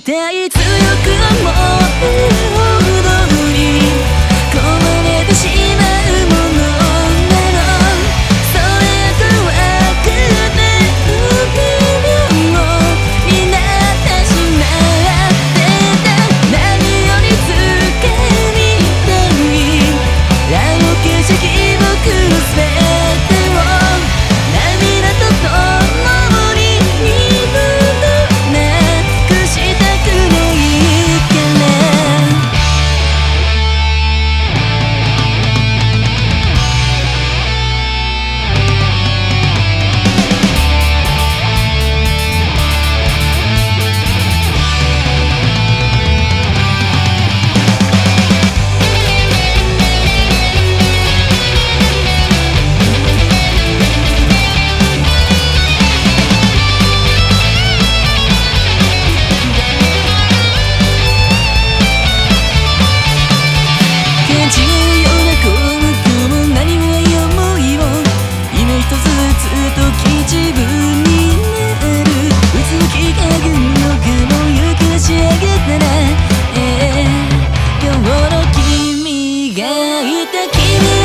ていつよくもていた君